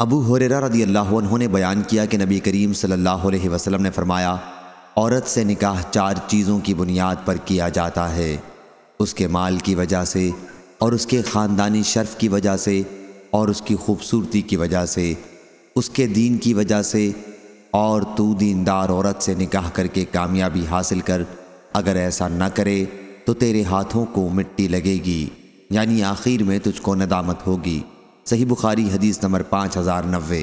ابو حریرہ رضی اللہ عنہ نے بیان کیا کہ نبی کریم صلی اللہ علیہ وسلم نے فرمایا، عورت سے نکاح چار چیزوں کی بنیاد پر کیا جاتا ہے۔ اس کے مال کی وجہ سے اور اس کے خاندانی شرف کی وجہ سے اور اس کی خوبصورتی کی وجہ سے۔ اس کے دین کی وجہ سے اور تو دیندار عورت سے نکاح کر کے کامیابی حاصل کر۔ اگر ایسا نہ کرے تو تیرے ہاتھوں کو مٹی لگے گی یعنی آخر میں تجھ کو ندامت ہوگی۔ صحیح بخاری حدیث نمبر پانچ ہزار نوے۔